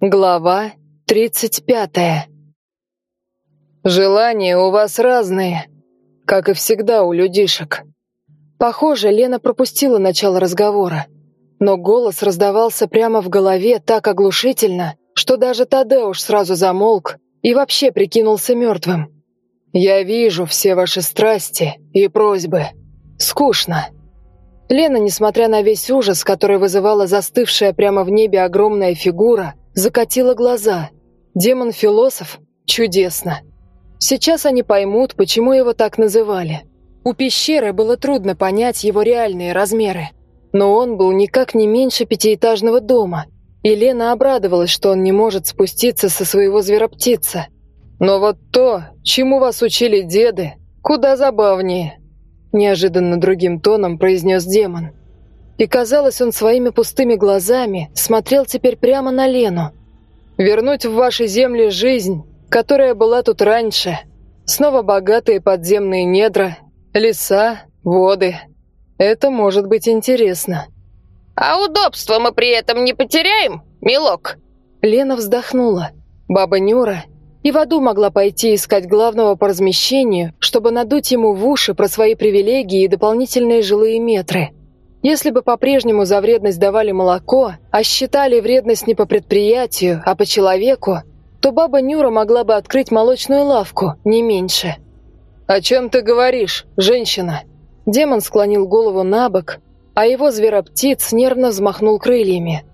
Глава тридцать пятая. Желания у вас разные, как и всегда у людишек. Похоже, Лена пропустила начало разговора, но голос раздавался прямо в голове так оглушительно, что даже Тадеуш сразу замолк и вообще прикинулся мертвым. «Я вижу все ваши страсти и просьбы. Скучно». Лена, несмотря на весь ужас, который вызывала застывшая прямо в небе огромная фигура, закатила глаза. Демон-философ? Чудесно. Сейчас они поймут, почему его так называли. У пещеры было трудно понять его реальные размеры. Но он был никак не меньше пятиэтажного дома, и Лена обрадовалась, что он не может спуститься со своего звероптица. Но вот то, чему вас учили деды, куда забавнее. Неожиданно другим тоном произнес демон. И казалось, он своими пустыми глазами смотрел теперь прямо на Лену. «Вернуть в ваши земли жизнь, которая была тут раньше. Снова богатые подземные недра, леса, воды. Это может быть интересно». «А удобства мы при этом не потеряем, милок?» Лена вздохнула. Баба Нюра и в аду могла пойти искать главного по размещению, чтобы надуть ему в уши про свои привилегии и дополнительные жилые метры. Если бы по-прежнему за вредность давали молоко, а считали вредность не по предприятию, а по человеку, то баба Нюра могла бы открыть молочную лавку, не меньше. «О чем ты говоришь, женщина?» Демон склонил голову на бок, а его звероптиц нервно взмахнул крыльями.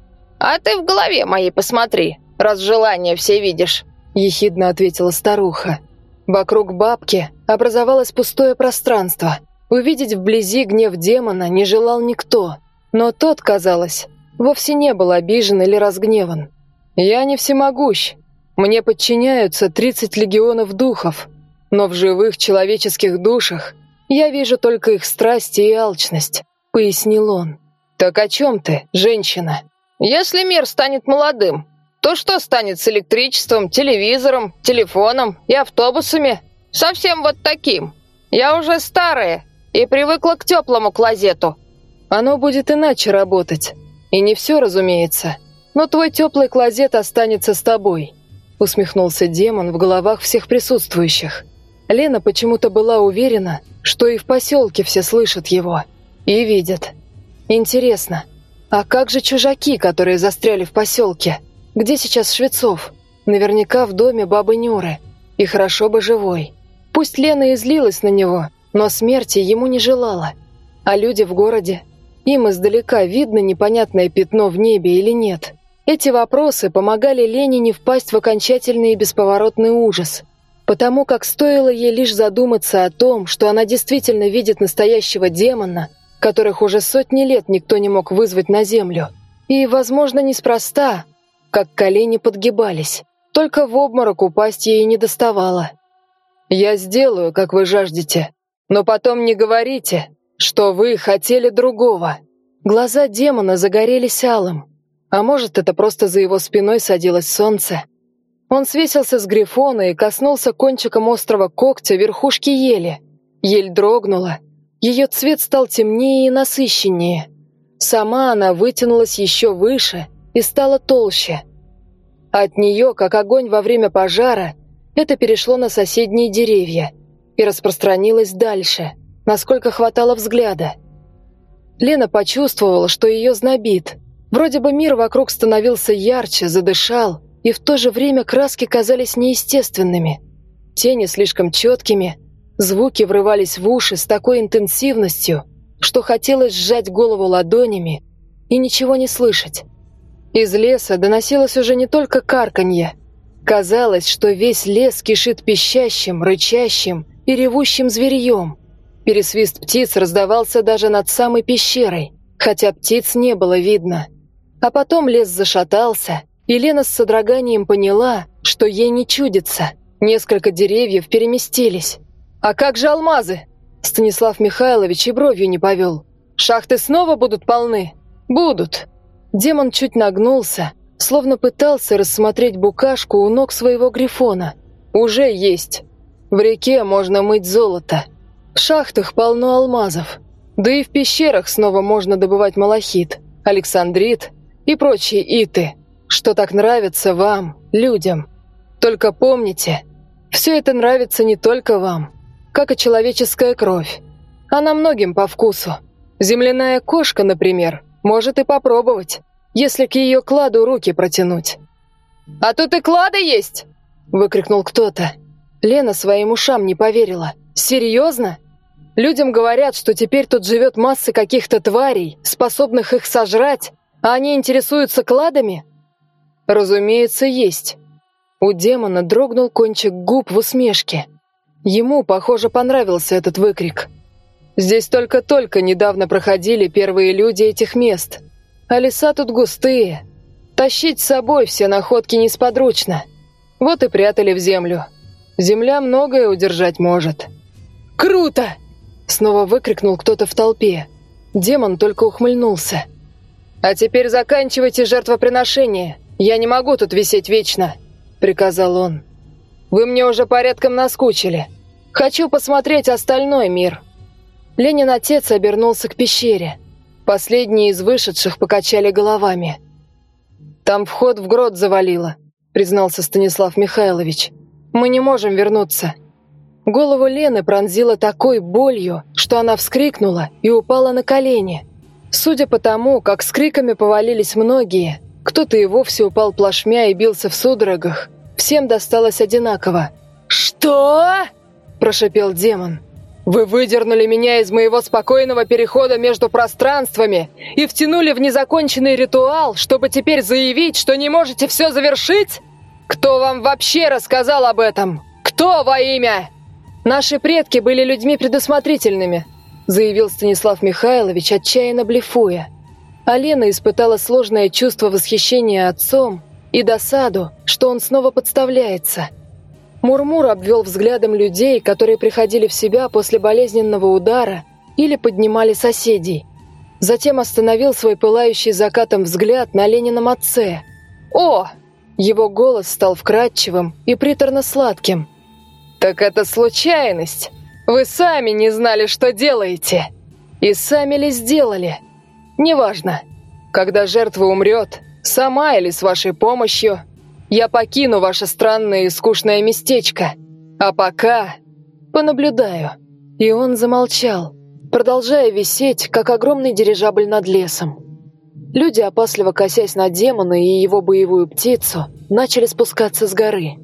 «А ты в голове моей посмотри, раз желание все видишь», — ехидно ответила старуха. Вокруг бабки образовалось пустое пространство — Увидеть вблизи гнев демона не желал никто, но тот, казалось, вовсе не был обижен или разгневан. «Я не всемогущ. Мне подчиняются 30 легионов духов, но в живых человеческих душах я вижу только их страсти и алчность», — пояснил он. «Так о чем ты, женщина?» «Если мир станет молодым, то что станет с электричеством, телевизором, телефоном и автобусами? Совсем вот таким. Я уже старая и привыкла к теплому клозету. Оно будет иначе работать. И не все, разумеется. Но твой теплый клозет останется с тобой», — усмехнулся демон в головах всех присутствующих. Лена почему-то была уверена, что и в поселке все слышат его. И видят. Интересно, а как же чужаки, которые застряли в поселке? Где сейчас Швецов? Наверняка в доме бабы Нюры. И хорошо бы живой. Пусть Лена и злилась на него, но смерти ему не желала. А люди в городе? Им издалека видно непонятное пятно в небе или нет? Эти вопросы помогали Лене не впасть в окончательный и бесповоротный ужас. Потому как стоило ей лишь задуматься о том, что она действительно видит настоящего демона, которых уже сотни лет никто не мог вызвать на землю. И, возможно, неспроста, как колени подгибались. Только в обморок упасть ей не доставало. «Я сделаю, как вы жаждете», но потом не говорите, что вы хотели другого». Глаза демона загорелись алым. А может, это просто за его спиной садилось солнце. Он свесился с грифона и коснулся кончиком острого когтя верхушки ели. Ель дрогнула. Ее цвет стал темнее и насыщеннее. Сама она вытянулась еще выше и стала толще. От нее, как огонь во время пожара, это перешло на соседние деревья – и распространилась дальше, насколько хватало взгляда. Лена почувствовала, что ее знобит. Вроде бы мир вокруг становился ярче, задышал, и в то же время краски казались неестественными. Тени слишком четкими, звуки врывались в уши с такой интенсивностью, что хотелось сжать голову ладонями и ничего не слышать. Из леса доносилось уже не только карканье. Казалось, что весь лес кишит пищащим, рычащим и ревущим зверьем. Пересвист птиц раздавался даже над самой пещерой, хотя птиц не было видно. А потом лес зашатался, и Лена с содроганием поняла, что ей не чудится. Несколько деревьев переместились. «А как же алмазы?» Станислав Михайлович и бровью не повел. «Шахты снова будут полны?» «Будут». Демон чуть нагнулся, словно пытался рассмотреть букашку у ног своего грифона. «Уже есть. В реке можно мыть золото. В шахтах полно алмазов. Да и в пещерах снова можно добывать малахит, александрит и прочие иты. что так нравится вам, людям. Только помните, все это нравится не только вам, как и человеческая кровь. Она многим по вкусу. Земляная кошка, например, может и попробовать, если к ее кладу руки протянуть. «А тут и клады есть!» — выкрикнул кто-то. Лена своим ушам не поверила. «Серьезно? Людям говорят, что теперь тут живет масса каких-то тварей, способных их сожрать, а они интересуются кладами?» «Разумеется, есть». У демона дрогнул кончик губ в усмешке. Ему, похоже, понравился этот выкрик. Здесь только-только недавно проходили первые люди этих мест. А леса тут густые. Тащить с собой все находки несподручно. Вот и прятали в землю. Земля многое удержать может. «Круто!» Снова выкрикнул кто-то в толпе. Демон только ухмыльнулся. «А теперь заканчивайте жертвоприношение. Я не могу тут висеть вечно», — приказал он. «Вы мне уже порядком наскучили. Хочу посмотреть остальной мир». Ленин отец обернулся к пещере. Последние из вышедших покачали головами. «Там вход в грот завалило», — признался Станислав Михайлович. Мы не можем вернуться». Голову Лены пронзила такой болью, что она вскрикнула и упала на колени. Судя по тому, как с криками повалились многие, кто-то и вовсе упал плашмя и бился в судорогах, всем досталось одинаково. «Что?» – прошипел демон. «Вы выдернули меня из моего спокойного перехода между пространствами и втянули в незаконченный ритуал, чтобы теперь заявить, что не можете все завершить?» «Кто вам вообще рассказал об этом? Кто во имя?» «Наши предки были людьми предусмотрительными», заявил Станислав Михайлович, отчаянно блефуя. А Лена испытала сложное чувство восхищения отцом и досаду, что он снова подставляется. Мурмур обвел взглядом людей, которые приходили в себя после болезненного удара или поднимали соседей. Затем остановил свой пылающий закатом взгляд на Ленином отце. «О, его голос стал вкрадчивым и приторно-сладким. «Так это случайность! Вы сами не знали, что делаете! И сами ли сделали? Неважно. Когда жертва умрет, сама или с вашей помощью, я покину ваше странное и скучное местечко. А пока понаблюдаю». И он замолчал, продолжая висеть, как огромный дирижабль над лесом. Люди, опасливо косясь на демона и его боевую птицу, начали спускаться с горы.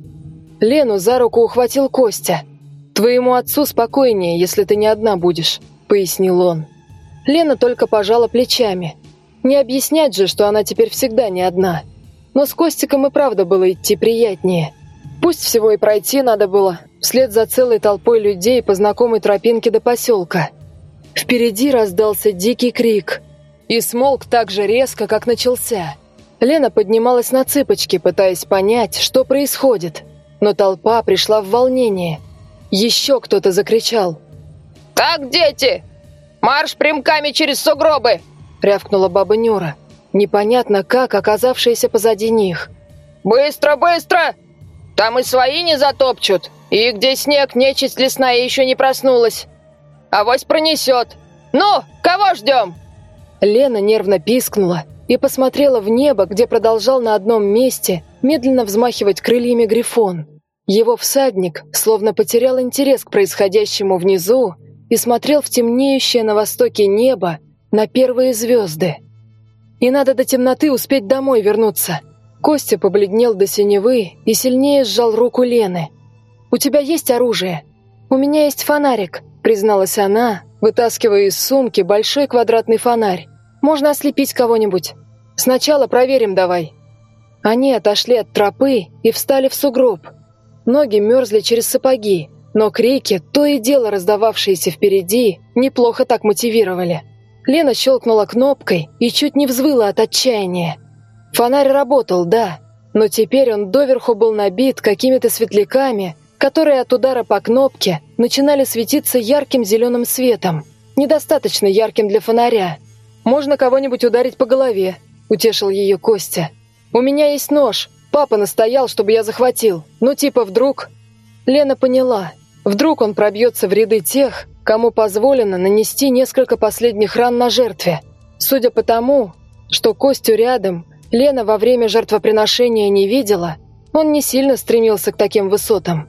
Лену за руку ухватил Костя. «Твоему отцу спокойнее, если ты не одна будешь», — пояснил он. Лена только пожала плечами. Не объяснять же, что она теперь всегда не одна. Но с Костиком и правда было идти приятнее. Пусть всего и пройти надо было, вслед за целой толпой людей по знакомой тропинке до поселка. Впереди раздался дикий крик — и смолк так же резко, как начался. Лена поднималась на цыпочки, пытаясь понять, что происходит, но толпа пришла в волнение. Еще кто-то закричал. «Так, дети! Марш прямками через сугробы!» — рявкнула баба Нюра, непонятно как оказавшаяся позади них. «Быстро, быстро! Там и свои не затопчут, и где снег, нечисть лесная еще не проснулась. Авось пронесет. Ну, кого ждем?» Лена нервно пискнула и посмотрела в небо, где продолжал на одном месте медленно взмахивать крыльями грифон. Его всадник словно потерял интерес к происходящему внизу и смотрел в темнеющее на востоке небо на первые звезды. И надо до темноты успеть домой вернуться. Костя побледнел до синевы и сильнее сжал руку Лены. «У тебя есть оружие?» «У меня есть фонарик», — призналась она, вытаскивая из сумки большой квадратный фонарь. Можно ослепить кого-нибудь. Сначала проверим давай». Они отошли от тропы и встали в сугроб. Ноги мерзли через сапоги, но крики, то и дело раздававшиеся впереди, неплохо так мотивировали. Лена щелкнула кнопкой и чуть не взвыла от отчаяния. Фонарь работал, да, но теперь он доверху был набит какими-то светляками, которые от удара по кнопке начинали светиться ярким зеленым светом, недостаточно ярким для фонаря. Можно кого-нибудь ударить по голове», — утешил ее Костя. «У меня есть нож. Папа настоял, чтобы я захватил. Ну, типа, вдруг...» Лена поняла. Вдруг он пробьется в ряды тех, кому позволено нанести несколько последних ран на жертве. Судя по тому, что Костю рядом Лена во время жертвоприношения не видела, он не сильно стремился к таким высотам.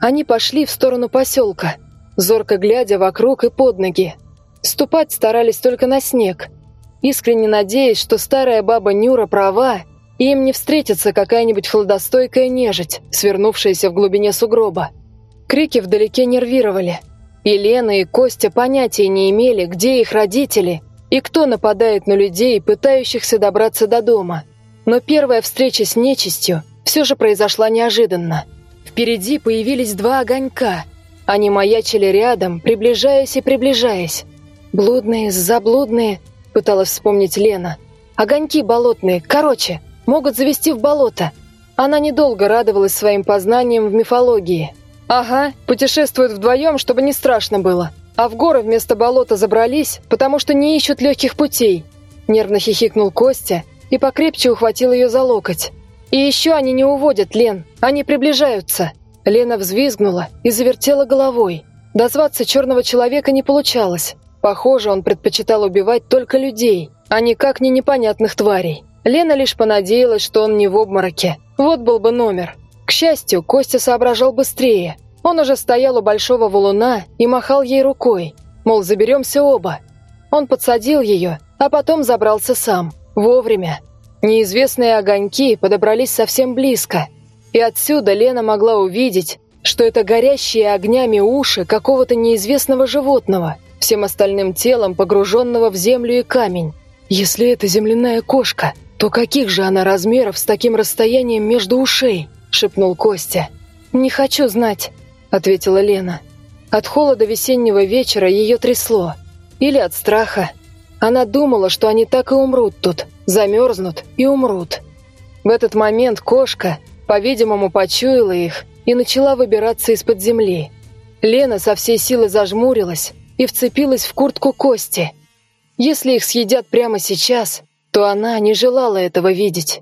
Они пошли в сторону поселка, зорко глядя вокруг и под ноги. Ступать старались только на снег, искренне надеясь, что старая баба Нюра права, и им не встретится какая-нибудь хладостойкая нежить, свернувшаяся в глубине сугроба. Крики вдалеке нервировали. И Лена, и Костя понятия не имели, где их родители и кто нападает на людей, пытающихся добраться до дома. Но первая встреча с нечистью все же произошла неожиданно. Впереди появились два огонька. Они маячили рядом, приближаясь и приближаясь. «Блудные, заблудные», — пыталась вспомнить Лена. «Огоньки болотные, короче, могут завести в болото». Она недолго радовалась своим познаниям в мифологии. «Ага, путешествуют вдвоем, чтобы не страшно было. А в горы вместо болота забрались, потому что не ищут легких путей». Нервно хихикнул Костя и покрепче ухватил ее за локоть. «И еще они не уводят, Лен, они приближаются». Лена взвизгнула и завертела головой. Дозваться черного человека не получалось. Похоже, он предпочитал убивать только людей, а никак не непонятных тварей. Лена лишь понадеялась, что он не в обмороке. Вот был бы номер. К счастью, Костя соображал быстрее. Он уже стоял у большого валуна и махал ей рукой, мол, заберемся оба. Он подсадил ее, а потом забрался сам. Вовремя. Неизвестные огоньки подобрались совсем близко, и отсюда Лена могла увидеть, что это горящие огнями уши какого-то неизвестного животного, всем остальным телом погруженного в землю и камень. Если это земляная кошка, то каких же она размеров с таким расстоянием между ушей? шепнул Костя. Не хочу знать, ответила Лена. От холода весеннего вечера ее трясло, или от страха. Она думала, что они так и умрут тут, замерзнут и умрут. В этот момент кошка, по-видимому, почуяла их и начала выбираться из-под земли. Лена со всей силы зажмурилась и вцепилась в куртку Кости. Если их съедят прямо сейчас, то она не желала этого видеть.